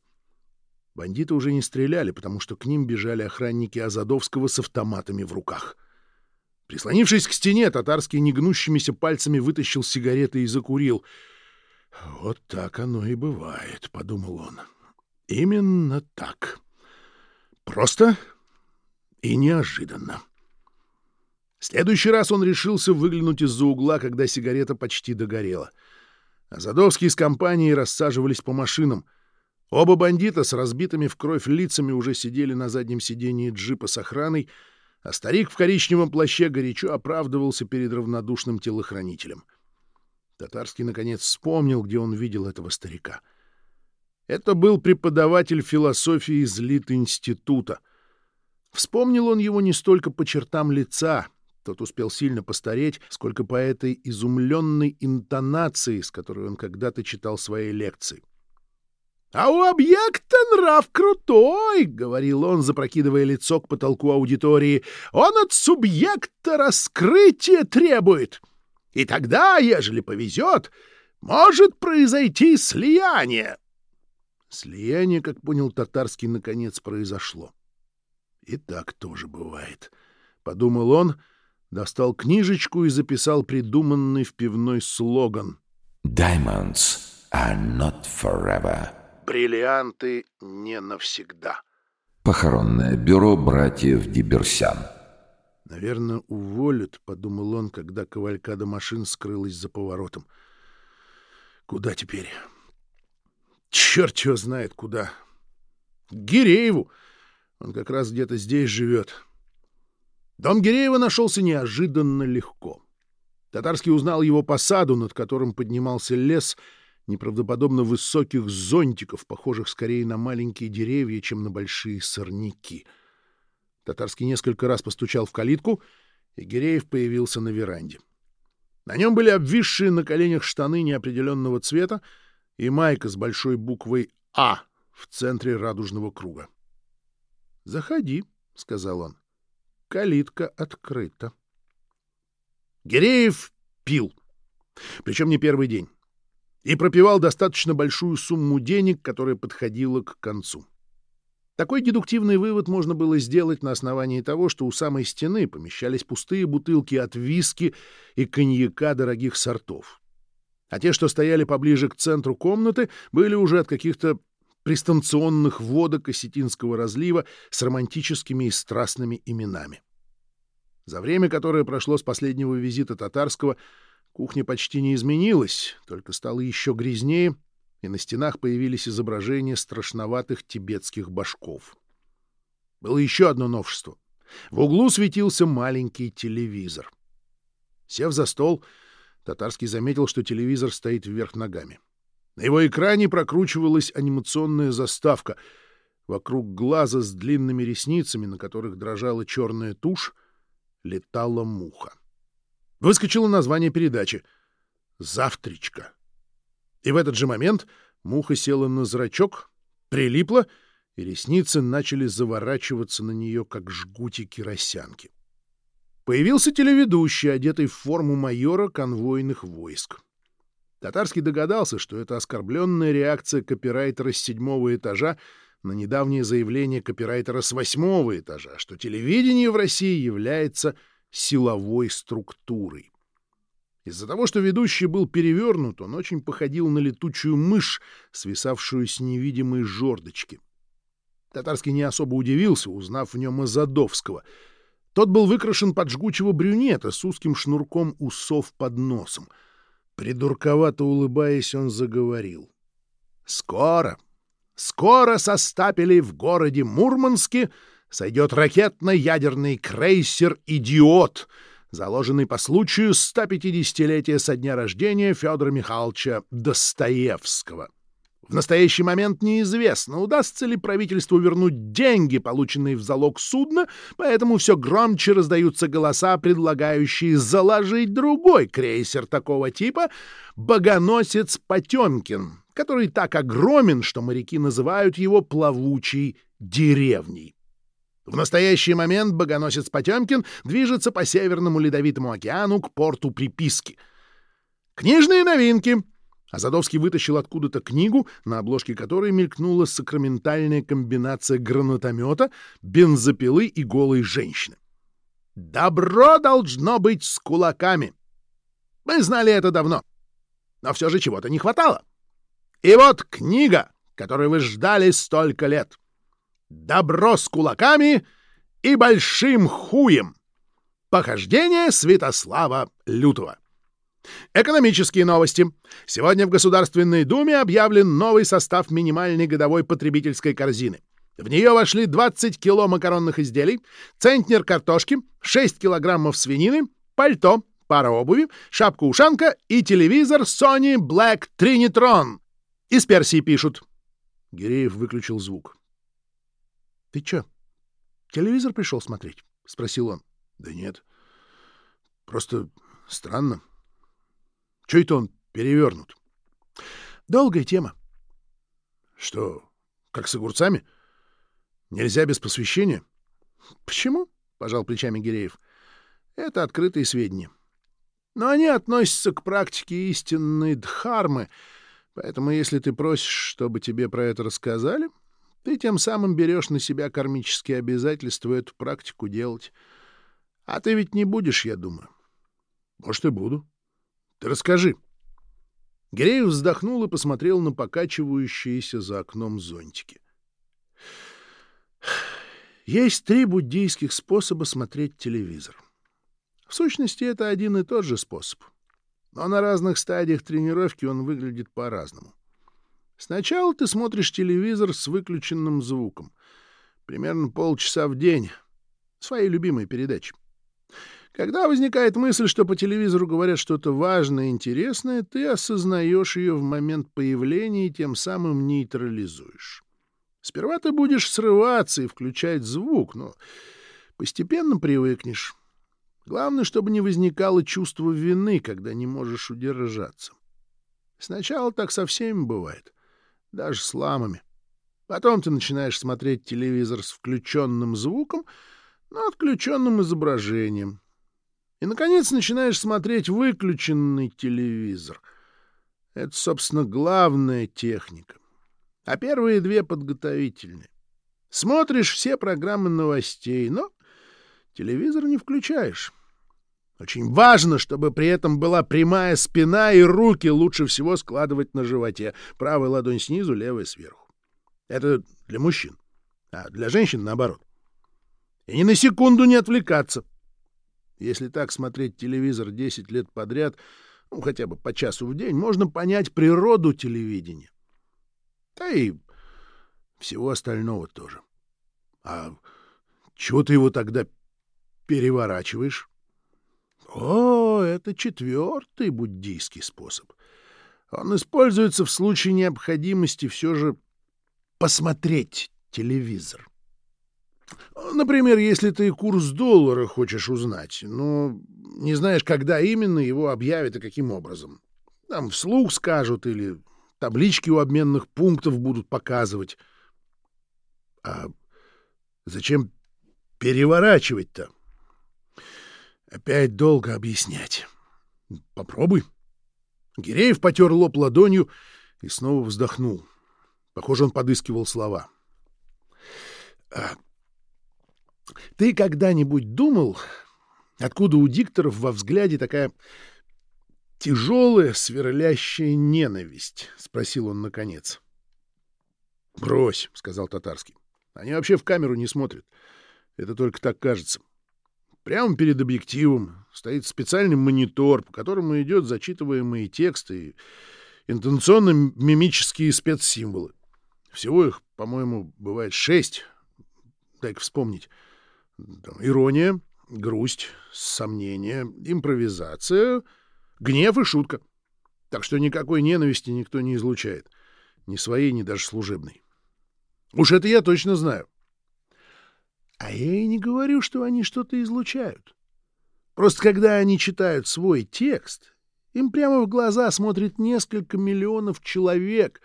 Бандиты уже не стреляли, потому что к ним бежали охранники Азадовского с автоматами в руках. Прислонившись к стене, татарский негнущимися пальцами вытащил сигареты и закурил. «Вот так оно и бывает», — подумал он. «Именно так. Просто и неожиданно». следующий раз он решился выглянуть из-за угла, когда сигарета почти догорела. Азадовские с компанией рассаживались по машинам — Оба бандита с разбитыми в кровь лицами уже сидели на заднем сидении джипа с охраной, а старик в коричневом плаще горячо оправдывался перед равнодушным телохранителем. Татарский, наконец, вспомнил, где он видел этого старика. Это был преподаватель философии из Лит-института. Вспомнил он его не столько по чертам лица, тот успел сильно постареть, сколько по этой изумленной интонации, с которой он когда-то читал свои лекции. «А у объекта нрав крутой!» — говорил он, запрокидывая лицо к потолку аудитории. «Он от субъекта раскрытия требует. И тогда, ежели повезет, может произойти слияние». Слияние, как понял татарский, наконец произошло. И так тоже бывает. Подумал он, достал книжечку и записал придуманный в пивной слоган. «Diamonds are not forever». Бриллианты не навсегда. Похоронное бюро братьев Диберсян. Наверное, уволят, подумал он, когда кавалькада машин скрылась за поворотом. Куда теперь? Черт его знает куда. К Гирееву. Он как раз где-то здесь живет. Дом Гиреева нашелся неожиданно легко. Татарский узнал его по саду, над которым поднимался лес, неправдоподобно высоких зонтиков, похожих скорее на маленькие деревья, чем на большие сорняки. Татарский несколько раз постучал в калитку, и Гиреев появился на веранде. На нем были обвисшие на коленях штаны неопределенного цвета и майка с большой буквой «А» в центре радужного круга. «Заходи», — сказал он. «Калитка открыта». Гиреев пил. Причем не первый день и пропивал достаточно большую сумму денег, которая подходила к концу. Такой дедуктивный вывод можно было сделать на основании того, что у самой стены помещались пустые бутылки от виски и коньяка дорогих сортов. А те, что стояли поближе к центру комнаты, были уже от каких-то пристанционных водок осетинского разлива с романтическими и страстными именами. За время, которое прошло с последнего визита татарского, Кухня почти не изменилась, только стала еще грязнее, и на стенах появились изображения страшноватых тибетских башков. Было еще одно новшество. В углу светился маленький телевизор. Сев за стол, Татарский заметил, что телевизор стоит вверх ногами. На его экране прокручивалась анимационная заставка. Вокруг глаза с длинными ресницами, на которых дрожала черная тушь, летала муха. Выскочило название передачи «Завтричка». И в этот же момент муха села на зрачок, прилипла, и ресницы начали заворачиваться на нее, как жгутики росянки. Появился телеведущий, одетый в форму майора конвойных войск. Татарский догадался, что это оскорбленная реакция копирайтера с седьмого этажа на недавнее заявление копирайтера с восьмого этажа, что телевидение в России является силовой структурой. Из-за того, что ведущий был перевернут, он очень походил на летучую мышь, свисавшую с невидимой жердочки. Татарский не особо удивился, узнав в нем Азадовского. Тот был выкрашен под жгучего брюнета с узким шнурком усов под носом. Придурковато улыбаясь, он заговорил. «Скоро, скоро со стапелей в городе Мурманске сойдет ракетно-ядерный крейсер «Идиот», заложенный по случаю 150-летия со дня рождения Федора Михайловича Достоевского. В настоящий момент неизвестно, удастся ли правительству вернуть деньги, полученные в залог судна, поэтому все громче раздаются голоса, предлагающие заложить другой крейсер такого типа «Богоносец Потемкин», который так огромен, что моряки называют его «плавучей деревней». В настоящий момент богоносец Потемкин движется по Северному Ледовитому океану к порту приписки. Книжные новинки. Азадовский вытащил откуда-то книгу, на обложке которой мелькнула сакраментальная комбинация гранатомета, бензопилы и голой женщины. «Добро должно быть с кулаками!» Мы знали это давно. Но все же чего-то не хватало. И вот книга, которую вы ждали столько лет. «Добро с кулаками и большим хуем!» Похождение Святослава Лютого. Экономические новости. Сегодня в Государственной Думе объявлен новый состав минимальной годовой потребительской корзины. В нее вошли 20 кило макаронных изделий, центнер картошки, 6 килограммов свинины, пальто, пара обуви, шапка-ушанка и телевизор Sony Black Trinitron. Из Персии пишут. Гиреев выключил звук. — Ты чё, телевизор пришел смотреть? — спросил он. — Да нет. Просто странно. Чё это он перевернут? — Долгая тема. — Что, как с огурцами? Нельзя без посвящения? — Почему? — пожал плечами Гиреев. — Это открытые сведения. Но они относятся к практике истинной дхармы, поэтому если ты просишь, чтобы тебе про это рассказали, ты тем самым берешь на себя кармические обязательства эту практику делать. А ты ведь не будешь, я думаю. Может, и буду. Ты расскажи. Гиреев вздохнул и посмотрел на покачивающиеся за окном зонтики. Есть три буддийских способа смотреть телевизор. В сущности, это один и тот же способ. Но на разных стадиях тренировки он выглядит по-разному. Сначала ты смотришь телевизор с выключенным звуком. Примерно полчаса в день. Своей любимой передачи. Когда возникает мысль, что по телевизору говорят что-то важное интересное, ты осознаешь ее в момент появления и тем самым нейтрализуешь. Сперва ты будешь срываться и включать звук, но постепенно привыкнешь. Главное, чтобы не возникало чувство вины, когда не можешь удержаться. Сначала так со всеми бывает, даже с ламами. Потом ты начинаешь смотреть телевизор с включенным звуком, но отключенным изображением. И, наконец, начинаешь смотреть выключенный телевизор. Это, собственно, главная техника. А первые две подготовительные. Смотришь все программы новостей, но телевизор не включаешь. Очень важно, чтобы при этом была прямая спина и руки лучше всего складывать на животе. Правая ладонь снизу, левая сверху. Это для мужчин. А для женщин наоборот. И ни на секунду не отвлекаться. Если так смотреть телевизор 10 лет подряд, ну, хотя бы по часу в день, можно понять природу телевидения. Да и всего остального тоже. А чего ты его тогда переворачиваешь? О, это четвертый буддийский способ. Он используется в случае необходимости все же посмотреть телевизор. Например, если ты курс доллара хочешь узнать, но не знаешь, когда именно его объявят и каким образом. Там вслух скажут или таблички у обменных пунктов будут показывать. А зачем переворачивать-то? Опять долго объяснять. Попробуй. Гиреев потер лоб ладонью и снова вздохнул. Похоже, он подыскивал слова. А, ты когда-нибудь думал, откуда у дикторов во взгляде такая тяжелая, сверлящая ненависть? — спросил он наконец. — Брось, — сказал Татарский. — Они вообще в камеру не смотрят. Это только так кажется. Прямо перед объективом стоит специальный монитор, по которому идет зачитываемые тексты и интенционно-мимические спецсимволы. Всего их, по-моему, бывает шесть. Дай-ка вспомнить. Там, ирония, грусть, сомнение, импровизация, гнев и шутка. Так что никакой ненависти никто не излучает. Ни своей, ни даже служебной. Уж это я точно знаю. А я и не говорю, что они что-то излучают. Просто когда они читают свой текст, им прямо в глаза смотрит несколько миллионов человек,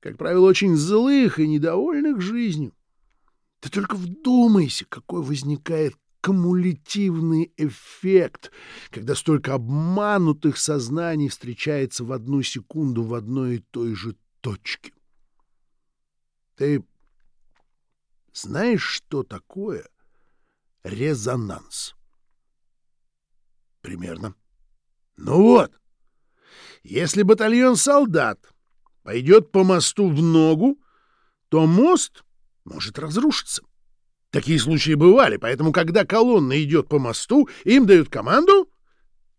как правило, очень злых и недовольных жизнью. Ты только вдумайся, какой возникает кумулятивный эффект, когда столько обманутых сознаний встречается в одну секунду в одной и той же точке. Ты знаешь, что такое резонанс? Примерно. Ну вот, если батальон солдат пойдет по мосту в ногу, то мост может разрушиться. Такие случаи бывали, поэтому, когда колонна идет по мосту, им дают команду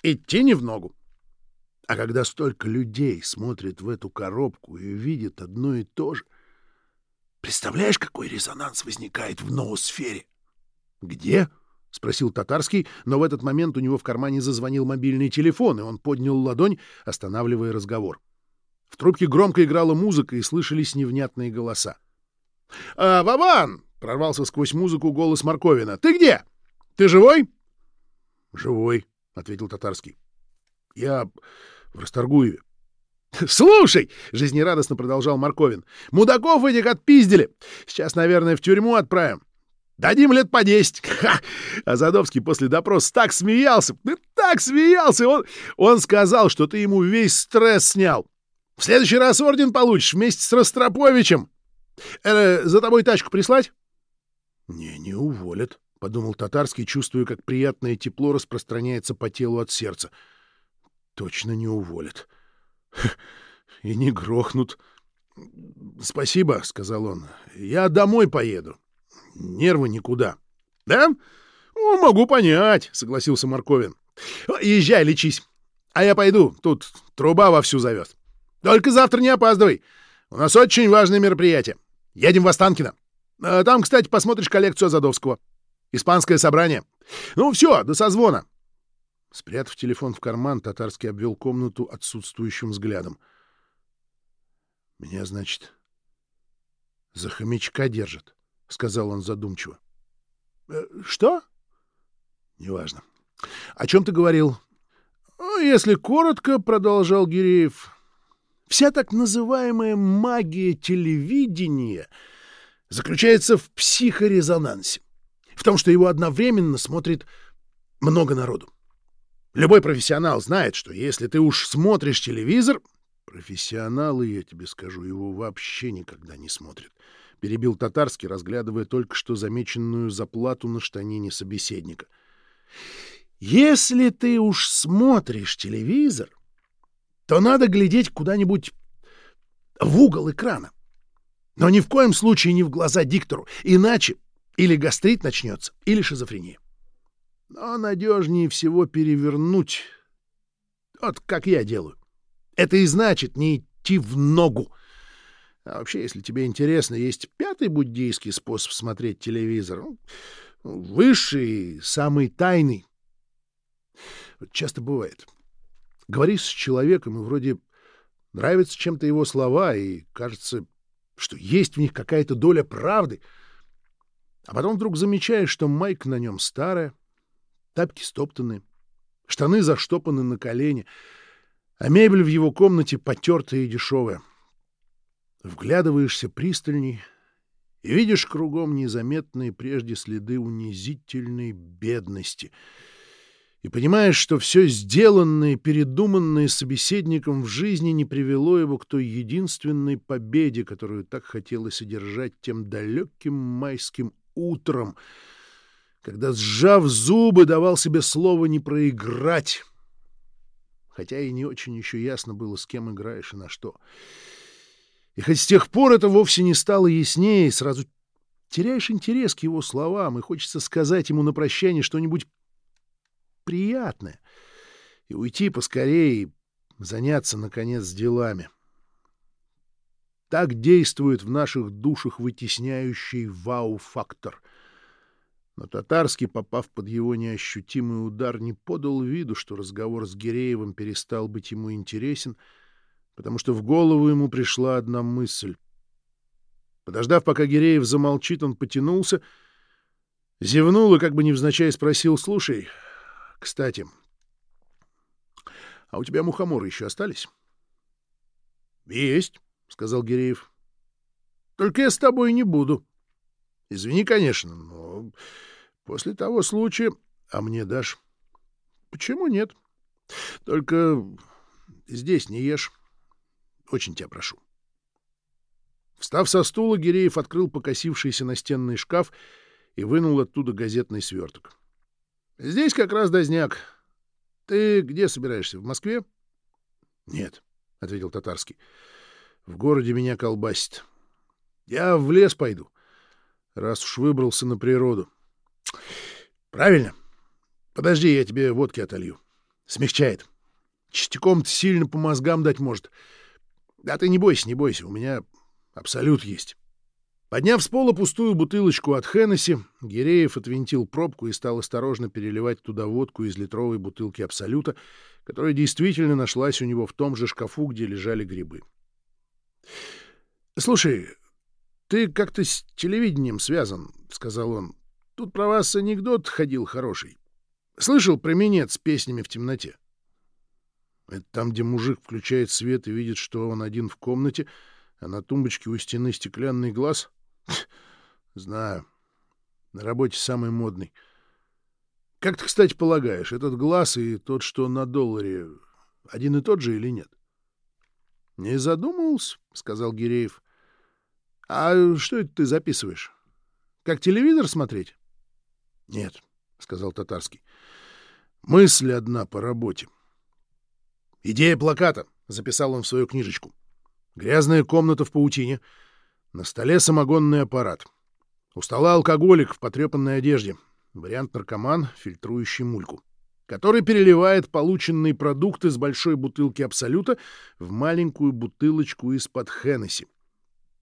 идти не в ногу. А когда столько людей смотрит в эту коробку и видит одно и то же, представляешь, какой резонанс возникает в ноосфере? — Где? — спросил Татарский, но в этот момент у него в кармане зазвонил мобильный телефон, и он поднял ладонь, останавливая разговор. В трубке громко играла музыка, и слышались невнятные голоса. — А, Вован! — прорвался сквозь музыку голос Марковина. — Ты где? Ты живой? — Живой, — ответил Татарский. — Я в Расторгуеве. — Слушай, — жизнерадостно продолжал Марковин, — мудаков этих отпиздили. Сейчас, наверное, в тюрьму отправим. Дадим лет по десять. Ха! А Задовский после допроса так смеялся, так смеялся. Он, он сказал, что ты ему весь стресс снял. В следующий раз орден получишь вместе с Ростроповичем. Э, за тобой тачку прислать? — Не, не уволят, — подумал Татарский, чувствуя, как приятное тепло распространяется по телу от сердца. — Точно не уволят. — И не грохнут. — Спасибо, — сказал он. — Я домой поеду. Нервы никуда. — Да? Ну, могу понять, — согласился Марковин. — Езжай, лечись. А я пойду, тут труба вовсю зовет. Только завтра не опаздывай. У нас очень важное мероприятие. Едем в Останкино. А там, кстати, посмотришь коллекцию Азадовского. Испанское собрание. Ну все, до созвона. Спрятав телефон в карман, Татарский обвел комнату отсутствующим взглядом. — Меня, значит, за хомячка держат, — сказал он задумчиво. «Э, — Что? — Неважно. — О чем ты говорил? — Если коротко, — продолжал Гиреев, — вся так называемая магия телевидения — заключается в психорезонансе, в том, что его одновременно смотрит много народу. Любой профессионал знает, что если ты уж смотришь телевизор... Профессионалы, я тебе скажу, его вообще никогда не смотрят. Перебил татарский, разглядывая только что замеченную заплату на штанине собеседника. Если ты уж смотришь телевизор, то надо глядеть куда-нибудь в угол экрана. Но ни в коем случае не в глаза диктору, иначе или гастрит начнется, или шизофрения. Но надежнее всего перевернуть, вот как я делаю. Это и значит не идти в ногу. А вообще, если тебе интересно, есть пятый буддийский способ смотреть телевизор. Высший, самый тайный. Вот часто бывает. Говоришь с человеком, и вроде нравятся чем-то его слова, и кажется, что есть в них какая-то доля правды. А потом вдруг замечаешь, что майка на нем старая, тапки стоптаны, штаны заштопаны на колени, а мебель в его комнате потертая и дешевая. Вглядываешься пристальней и видишь кругом незаметные прежде следы унизительной бедности — и понимаешь, что все сделанное, передуманное собеседником в жизни не привело его к той единственной победе, которую так хотелось одержать тем далеким майским утром, когда, сжав зубы, давал себе слово не проиграть, хотя и не очень еще ясно было, с кем играешь и на что. И хоть с тех пор это вовсе не стало яснее, сразу теряешь интерес к его словам, и хочется сказать ему на прощание что-нибудь приятное и уйти поскорее и заняться, наконец, делами. Так действует в наших душах вытесняющий вау-фактор. Но Татарский, попав под его неощутимый удар, не подал виду, что разговор с Гиреевым перестал быть ему интересен, потому что в голову ему пришла одна мысль. Подождав, пока Гиреев замолчит, он потянулся, зевнул и как бы невзначай спросил, «Слушай, кстати, а у тебя мухоморы еще остались? — Есть, — сказал Гиреев. — Только я с тобой не буду. Извини, конечно, но После того случая... А мне дашь? Почему нет? Только здесь не ешь. Очень тебя прошу. Встав со стула, Гиреев открыл покосившийся настенный шкаф и вынул оттуда газетный сверток. — Здесь как раз дозняк. Ты где собираешься? В Москве? — Нет, — ответил Татарский. — В городе меня колбасит. Я в лес пойду, раз уж выбрался на природу. — Правильно. Подожди, я тебе водки отолью. Смягчает. Частяком-то сильно по мозгам дать может. Да ты не бойся, не бойся, у меня абсолют есть. Подняв с пола пустую бутылочку от Хеннесси, Гиреев отвинтил пробку и стал осторожно переливать туда водку из литровой бутылки Абсолюта, которая действительно нашлась у него в том же шкафу, где лежали грибы. — Слушай, ты как-то с телевидением связан, — сказал он. — Тут про вас анекдот ходил хороший. Слышал про минет с песнями в темноте? Это там, где мужик включает свет и видит, что он один в комнате, а на тумбочке у стены стеклянный глаз? Знаю. На работе самый модный. Как ты, кстати, полагаешь, этот глаз и тот, что на долларе, один и тот же или нет? — Не задумывался, — сказал Гиреев. — А что это ты записываешь? Как телевизор смотреть? — Нет, — сказал Татарский. — Мысль одна по работе. «Идея плаката», — записал он в свою книжечку. «Грязная комната в паутине. На столе самогонный аппарат. У стола алкоголик в потрепанной одежде. Вариант наркоман, фильтрующий мульку, который переливает полученный продукт из большой бутылки Абсолюта в маленькую бутылочку из-под Хеннесси.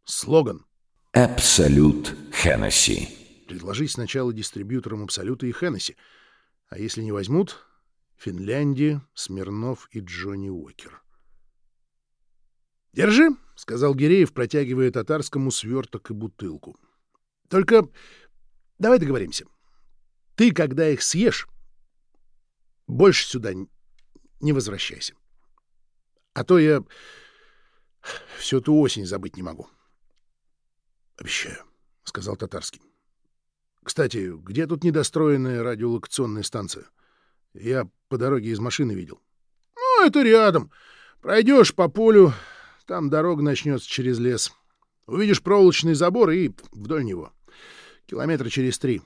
Слоган. Абсолют Хеннесси. Предложить сначала дистрибьюторам Абсолюта и Хеннесси. А если не возьмут, Финляндия, Смирнов и Джонни Уокер. «Держи», — сказал Гиреев, протягивая татарскому сверток и бутылку. Только давай договоримся. Ты, когда их съешь, больше сюда не возвращайся. А то я всю эту осень забыть не могу. — Обещаю, — сказал Татарский. — Кстати, где тут недостроенная радиолокационная станция? Я по дороге из машины видел. — Ну, это рядом. Пройдешь по полю, там дорога начнется через лес. Увидишь проволочный забор и вдоль него. Километра через три.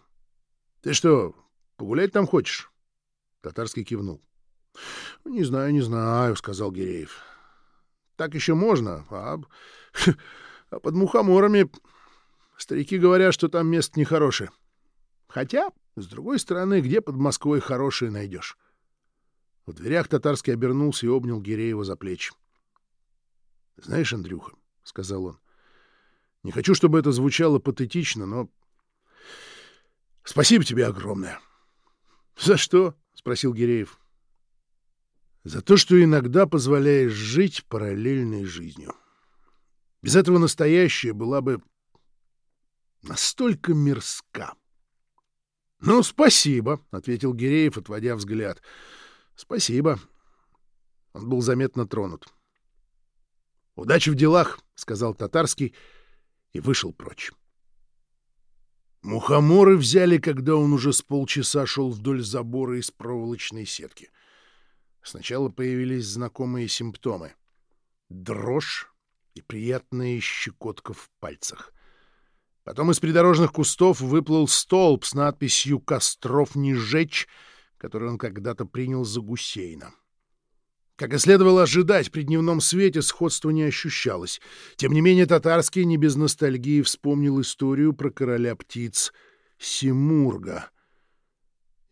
Ты что, погулять там хочешь? Татарский кивнул. — Не знаю, не знаю, — сказал Гиреев. — Так еще можно, а, а под мухоморами старики говорят, что там место нехорошее. Хотя, с другой стороны, где под Москвой хорошее найдешь? В дверях Татарский обернулся и обнял Гиреева за плечи. — Знаешь, Андрюха, — сказал он, — не хочу, чтобы это звучало патетично, но Спасибо тебе огромное. — За что? — спросил Гиреев. — За то, что иногда позволяешь жить параллельной жизнью. Без этого настоящее была бы настолько мерзка. — Ну, спасибо, — ответил Гиреев, отводя взгляд. — Спасибо. Он был заметно тронут. — Удачи в делах, — сказал Татарский и вышел прочь. Мухоморы взяли, когда он уже с полчаса шел вдоль забора из проволочной сетки. Сначала появились знакомые симптомы. Дрожь и приятная щекотка в пальцах. Потом из придорожных кустов выплыл столб с надписью «Костров не жечь», который он когда-то принял за гусейна. Как и следовало ожидать, при дневном свете сходства не ощущалось. Тем не менее, татарский не без ностальгии вспомнил историю про короля птиц Симурга.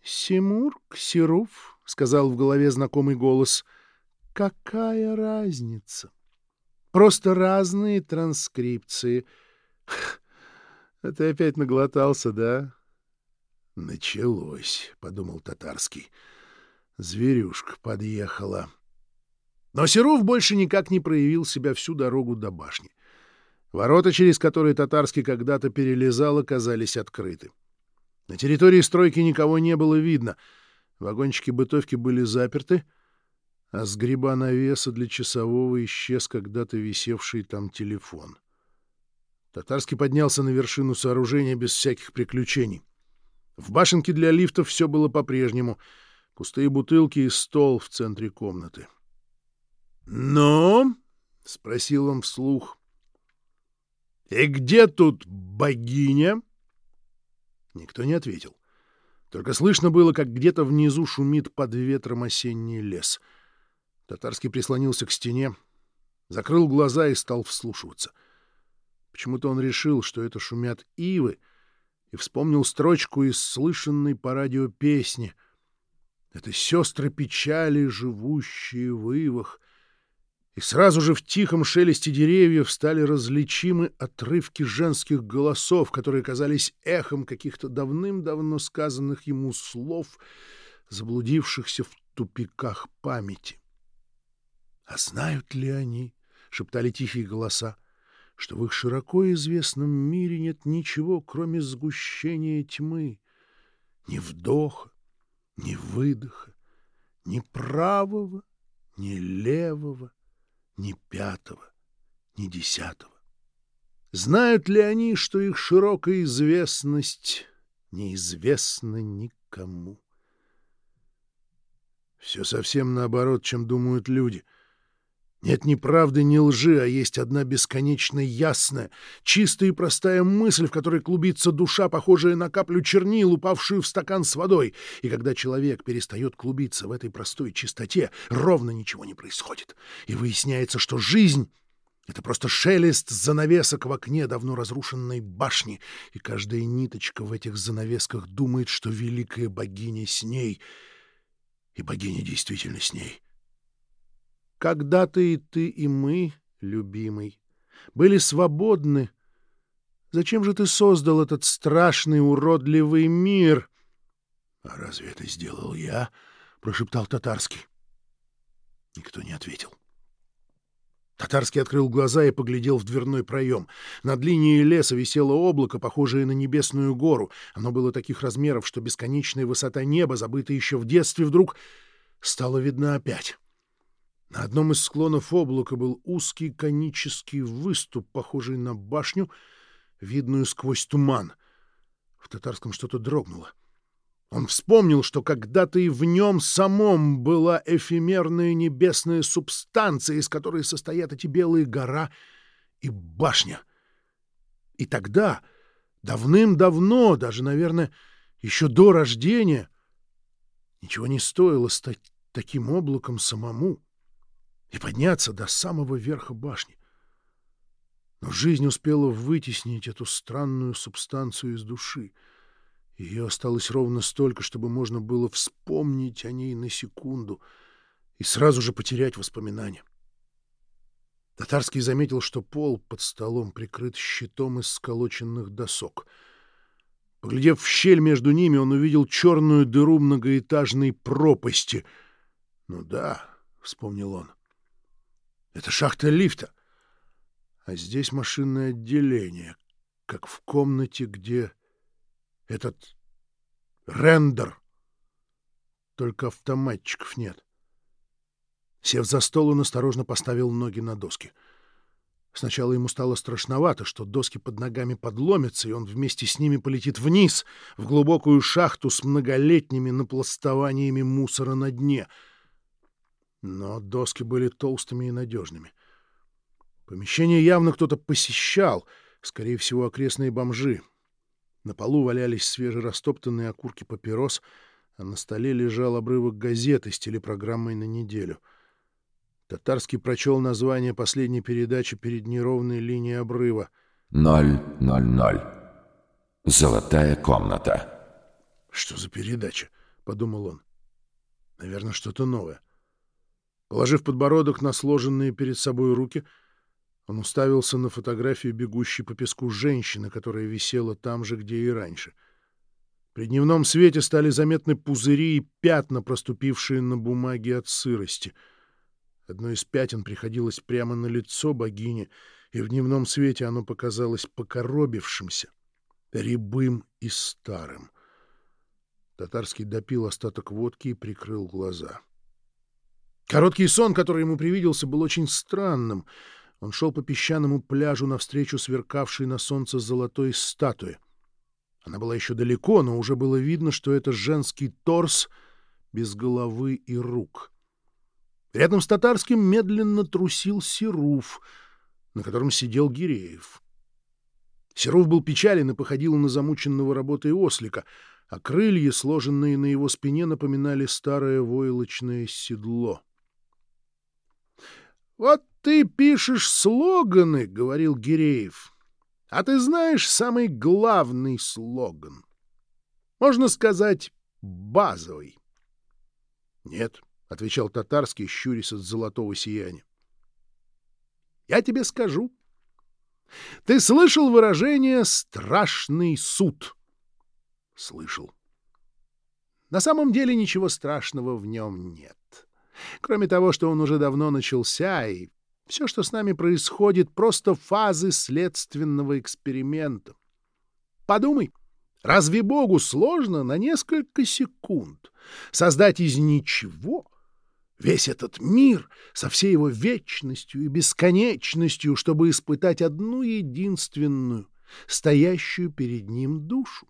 «Симург, Сируф», — сказал в голове знакомый голос, — «какая разница? Просто разные транскрипции». «А ты опять наглотался, да?» «Началось», — подумал татарский. «Зверюшка подъехала». Но Серов больше никак не проявил себя всю дорогу до башни. Ворота, через которые татарский когда-то перелезал, оказались открыты. На территории стройки никого не было видно. Вагончики бытовки были заперты, а с гриба навеса для часового исчез когда-то висевший там телефон. Татарский поднялся на вершину сооружения без всяких приключений. В башенке для лифтов все было по-прежнему. Пустые бутылки и стол в центре комнаты. «Но?» — спросил он вслух. «И где тут богиня?» Никто не ответил. Только слышно было, как где-то внизу шумит под ветром осенний лес. Татарский прислонился к стене, закрыл глаза и стал вслушиваться. Почему-то он решил, что это шумят ивы, и вспомнил строчку из слышанной по радио песни. Это сестры печали, живущие в ивах, и сразу же в тихом шелесте деревьев стали различимы отрывки женских голосов, которые казались эхом каких-то давным-давно сказанных ему слов, заблудившихся в тупиках памяти. «А знают ли они, — шептали тихие голоса, — что в их широко известном мире нет ничего, кроме сгущения тьмы, ни вдоха, ни выдоха, ни правого, ни левого, ни пятого, ни десятого. Знают ли они, что их широкая известность неизвестна никому? Все совсем наоборот, чем думают люди — нет ни правды, ни лжи, а есть одна бесконечно ясная, чистая и простая мысль, в которой клубится душа, похожая на каплю чернил, упавшую в стакан с водой. И когда человек перестает клубиться в этой простой чистоте, ровно ничего не происходит. И выясняется, что жизнь — это просто шелест занавесок в окне давно разрушенной башни, и каждая ниточка в этих занавесках думает, что великая богиня с ней, и богиня действительно с ней. Когда-то и ты, и мы, любимый, были свободны. Зачем же ты создал этот страшный, уродливый мир? — А разве это сделал я? — прошептал Татарский. Никто не ответил. Татарский открыл глаза и поглядел в дверной проем. Над линией леса висело облако, похожее на небесную гору. Оно было таких размеров, что бесконечная высота неба, забытая еще в детстве, вдруг стала видна опять. На одном из склонов облака был узкий конический выступ, похожий на башню, видную сквозь туман. В татарском что-то дрогнуло. Он вспомнил, что когда-то и в нем самом была эфемерная небесная субстанция, из которой состоят эти белые гора и башня. И тогда, давным-давно, даже, наверное, еще до рождения, ничего не стоило стать таким облаком самому и подняться до самого верха башни. Но жизнь успела вытеснить эту странную субстанцию из души. Ее осталось ровно столько, чтобы можно было вспомнить о ней на секунду и сразу же потерять воспоминания. Татарский заметил, что пол под столом прикрыт щитом из сколоченных досок. Поглядев в щель между ними, он увидел черную дыру многоэтажной пропасти. «Ну да», — вспомнил он, это шахта лифта. А здесь машинное отделение, как в комнате, где этот рендер. Только автоматчиков нет. Сев за стол, он осторожно поставил ноги на доски. Сначала ему стало страшновато, что доски под ногами подломятся, и он вместе с ними полетит вниз, в глубокую шахту с многолетними напластованиями мусора на дне — но доски были толстыми и надежными. Помещение явно кто-то посещал, скорее всего, окрестные бомжи. На полу валялись свежерастоптанные окурки папирос, а на столе лежал обрывок газеты с телепрограммой на неделю. Татарский прочел название последней передачи перед неровной линией обрыва. «Ноль, ноль, ноль. Золотая комната». «Что за передача?» — подумал он. «Наверное, что-то новое». Положив подбородок на сложенные перед собой руки, он уставился на фотографию бегущей по песку женщины, которая висела там же, где и раньше. При дневном свете стали заметны пузыри и пятна, проступившие на бумаге от сырости. Одно из пятен приходилось прямо на лицо богини, и в дневном свете оно показалось покоробившимся, рябым и старым. Татарский допил остаток водки и прикрыл глаза. — Короткий сон, который ему привиделся, был очень странным. Он шел по песчаному пляжу навстречу сверкавшей на солнце золотой статуе. Она была еще далеко, но уже было видно, что это женский торс без головы и рук. Рядом с татарским медленно трусил Серуф, на котором сидел Гиреев. Серов был печален и походил на замученного работой ослика, а крылья, сложенные на его спине, напоминали старое войлочное седло. — Вот ты пишешь слоганы, — говорил Гиреев. — А ты знаешь самый главный слоган? Можно сказать, базовый. — Нет, — отвечал татарский, щурясь от золотого сияния. — Я тебе скажу. — ты слышал выражение «страшный суд»? Слышал. На самом деле ничего страшного в нем нет. Кроме того, что он уже давно начался, и все, что с нами происходит, просто фазы следственного эксперимента. Подумай, разве Богу сложно на несколько секунд создать из ничего весь этот мир со всей его вечностью и бесконечностью, чтобы испытать одну единственную, стоящую перед ним душу.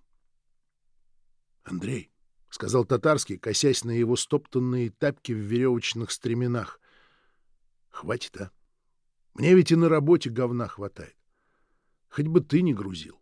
— Андрей, — сказал татарский, косясь на его стоптанные тапки в веревочных стременах, — хватит, а? Мне ведь и на работе говна хватает. Хоть бы ты не грузил.